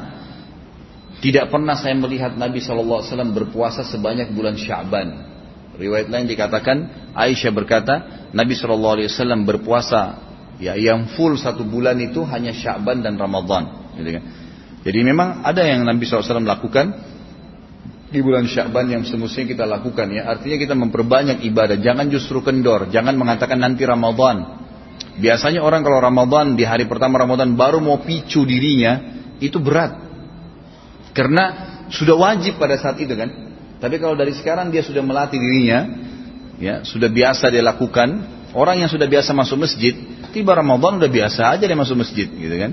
tidak pernah saya melihat Nabi SAW berpuasa sebanyak bulan Syaban. Riwayat lain dikatakan Aisyah berkata Nabi SAW berpuasa ya yang full satu bulan itu hanya Syaban dan Ramadan. Gitu kan? Jadi memang ada yang Nabi SAW lakukan di bulan Syakban yang semestinya kita lakukan ya. Artinya kita memperbanyak ibadah. Jangan justru kendor. Jangan mengatakan nanti Ramadan. Biasanya orang kalau Ramadan di hari pertama Ramadan baru mau picu dirinya itu berat. Karena sudah wajib pada saat itu kan. Tapi kalau dari sekarang dia sudah melatih dirinya, ya sudah biasa dia lakukan. Orang yang sudah biasa masuk masjid, tiba Ramadan udah biasa aja dia masuk masjid, gitu kan.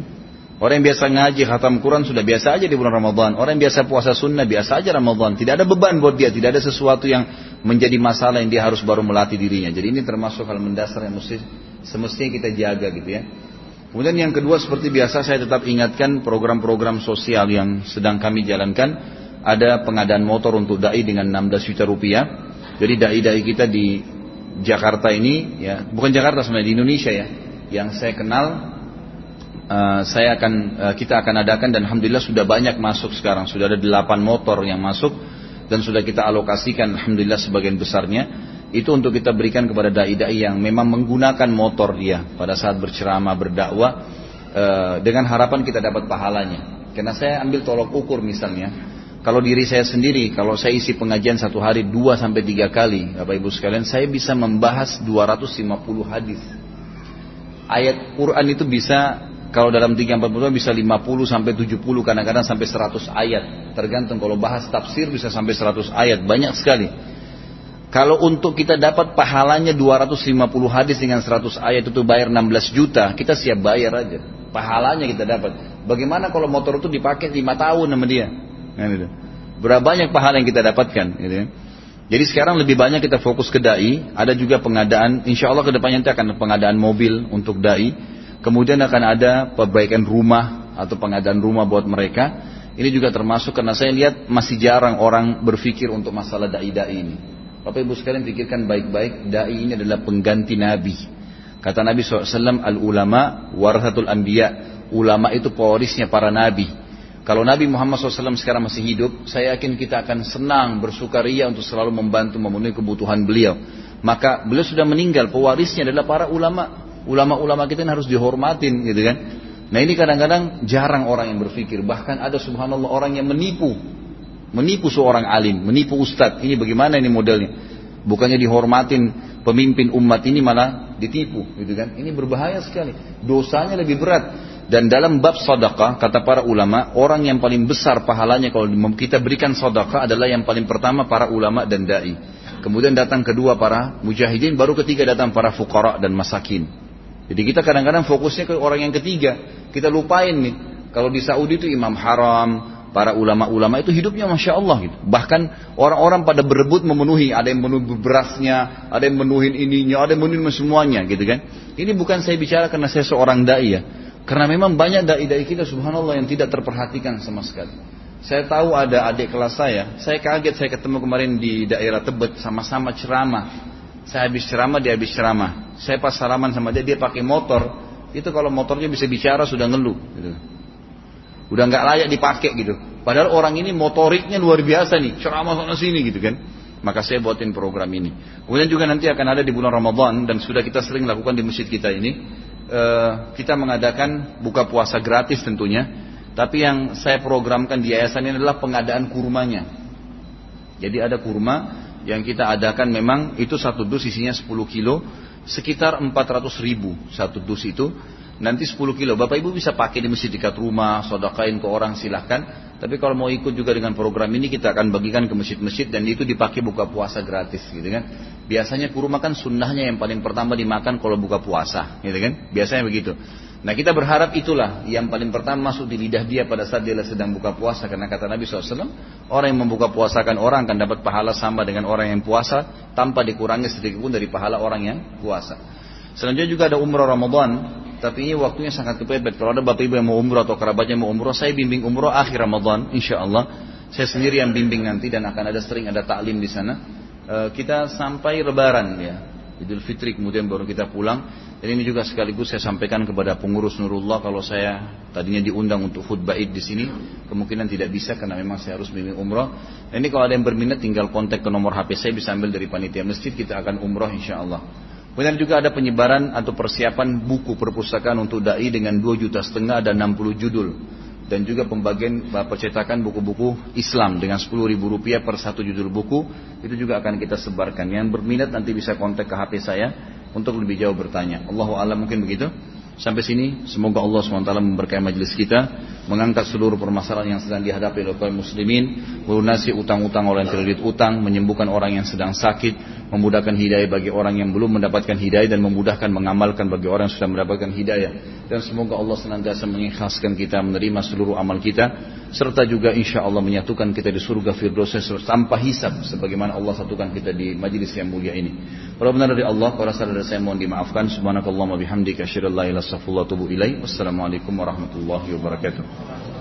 Orang yang biasa ngaji khatam Quran sudah biasa aja di bulan Ramadan. Orang yang biasa puasa sunnah biasa aja Ramadan. Tidak ada beban buat dia. Tidak ada sesuatu yang menjadi masalah yang dia harus baru melatih dirinya. Jadi ini termasuk hal mendasar yang mesti semestinya kita jaga gitu ya. Kemudian yang kedua seperti biasa saya tetap ingatkan program-program sosial yang sedang kami jalankan. Ada pengadaan motor untuk dai dengan 16 juta rupiah. Jadi dai-dai kita di Jakarta ini ya bukan Jakarta sebenarnya di Indonesia ya. Yang saya kenal Eh, saya akan uh, kita akan adakan dan alhamdulillah sudah banyak masuk sekarang. Sudah ada delapan motor yang masuk dan sudah kita alokasikan alhamdulillah sebagian besarnya. Itu untuk kita berikan kepada dai-dai yang memang menggunakan motor dia pada saat berceramah berdakwah uh, dengan harapan kita dapat pahalanya. Karena saya ambil tolok ukur misalnya kalau diri saya sendiri kalau saya isi pengajian satu hari dua sampai tiga kali Bapak Ibu sekalian saya bisa membahas 250 hadis. Ayat Quran itu bisa kalau dalam 340 bisa 50 sampai 70 kadang-kadang sampai 100 ayat. Tergantung kalau bahas tafsir bisa sampai 100 ayat, banyak sekali. Kalau untuk kita dapat pahalanya 250 hadis dengan 100 ayat itu bayar 16 juta, kita siap bayar aja. Pahalanya kita dapat. Bagaimana kalau motor itu dipakai 5 tahun sama dia? Nah, gitu. Berapa banyak pahala yang kita dapatkan? Gitu ya. Jadi sekarang lebih banyak kita fokus ke dai. Ada juga pengadaan, insya Allah ke depannya nanti akan pengadaan mobil untuk dai Kemudian akan ada perbaikan rumah atau pengadaan rumah buat mereka. Ini juga termasuk karena saya lihat masih jarang orang berpikir untuk masalah dai-dai ini. Bapak Ibu sekalian pikirkan baik-baik, dai ini adalah pengganti Nabi. Kata Nabi SAW, al-ulama warathatul anbiya. Ulama itu pewarisnya para Nabi. Kalau Nabi Muhammad SAW sekarang masih hidup, saya yakin kita akan senang, bersukaria untuk selalu membantu memenuhi kebutuhan beliau. Maka beliau sudah meninggal, pewarisnya adalah para ulama. Ulama-ulama kita harus dihormatin gitu kan. Nah ini kadang-kadang jarang orang yang berpikir. Bahkan ada subhanallah orang yang menipu Menipu seorang alim, menipu ustadz. Ini bagaimana ini modelnya? Bukannya dihormatin pemimpin umat ini malah ditipu, gitu kan? Ini berbahaya sekali. Dosanya lebih berat. Dan dalam bab sedekah kata para ulama, orang yang paling besar pahalanya kalau kita berikan sedekah adalah yang paling pertama para ulama dan dai. Kemudian datang kedua para mujahidin, baru ketiga datang para fukara dan masakin. Jadi kita kadang-kadang fokusnya ke orang yang ketiga. Kita lupain nih. Kalau di Saudi itu imam haram, para ulama-ulama itu hidupnya masya Allah gitu. Bahkan orang-orang pada berebut memenuhi, ada yang memenuhi berasnya, ada yang memenuhi ininya, ada yang memenuhi semuanya gitu kan. Ini bukan saya bicara karena saya seorang dai ya. Karena memang banyak dai-dai kita subhanallah yang tidak terperhatikan sama sekali. Saya tahu ada adik kelas saya, saya kaget saya ketemu kemarin di daerah Tebet sama-sama ceramah. Saya habis ceramah, dia habis ceramah. Saya pas salaman sama dia, dia pakai motor. Itu kalau motornya bisa bicara sudah ngeluh. Gitu. Udah nggak layak dipakai gitu. Padahal orang ini motoriknya luar biasa nih, ceramah sana sini gitu kan. Maka saya buatin program ini. Kemudian juga nanti akan ada di bulan Ramadan dan sudah kita sering lakukan di masjid kita ini. Uh, kita mengadakan buka puasa gratis tentunya. Tapi yang saya programkan di yayasan ini adalah pengadaan kurmanya. Jadi ada kurma yang kita adakan memang itu satu dus isinya 10 kilo sekitar 400 ribu satu dus itu nanti 10 kilo. Bapak Ibu bisa pakai di masjid dekat rumah, sodakain ke orang silahkan. Tapi kalau mau ikut juga dengan program ini kita akan bagikan ke masjid-masjid dan itu dipakai buka puasa gratis gitu kan. Biasanya kurma kan sunnahnya yang paling pertama dimakan kalau buka puasa gitu kan. Biasanya begitu. Nah kita berharap itulah yang paling pertama masuk di lidah dia pada saat dia sedang buka puasa. Karena kata Nabi SAW, orang yang membuka puasakan orang akan dapat pahala sama dengan orang yang puasa tanpa dikurangi sedikit pun dari pahala orang yang puasa. Selanjutnya juga ada umrah Ramadan tapi ini waktunya sangat kepepet. Kalau ada bapak ibu yang mau umroh atau kerabatnya mau umroh, saya bimbing umroh akhir Ramadan, insya Allah. Saya sendiri yang bimbing nanti dan akan ada sering ada taklim di sana. E, kita sampai Lebaran ya, Idul Fitri kemudian baru kita pulang. Dan ini juga sekaligus saya sampaikan kepada pengurus Nurullah kalau saya tadinya diundang untuk khutbah id di sini, kemungkinan tidak bisa karena memang saya harus bimbing umroh. Dan ini kalau ada yang berminat tinggal kontak ke nomor HP saya bisa ambil dari panitia masjid kita akan umroh insya Allah. Kemudian juga ada penyebaran atau persiapan buku perpustakaan untuk dai dengan 2 juta setengah dan 60 judul. Dan juga pembagian percetakan buku-buku Islam dengan 10 ribu rupiah per satu judul buku. Itu juga akan kita sebarkan. Yang berminat nanti bisa kontak ke HP saya untuk lebih jauh bertanya. Allahu alam mungkin begitu. Sampai sini, semoga Allah SWT memberkahi majelis kita, mengangkat seluruh permasalahan yang sedang dihadapi oleh kaum muslimin, melunasi utang-utang yang kredit utang, menyembuhkan orang yang sedang sakit, memudahkan hidayah bagi orang yang belum mendapatkan hidayah dan memudahkan mengamalkan bagi orang yang sudah mendapatkan hidayah. Dan semoga Allah senantiasa mengikhlaskan kita menerima seluruh amal kita, serta juga insya Allah menyatukan kita di surga Firdaus tanpa hisab, sebagaimana Allah satukan kita di majelis yang mulia ini. Kalau benar dari Allah, saudara saya mohon dimaafkan. Subhanakallahumma bihamdika asyhadu Wassalamualaikum warahmatullahi wabarakatuh.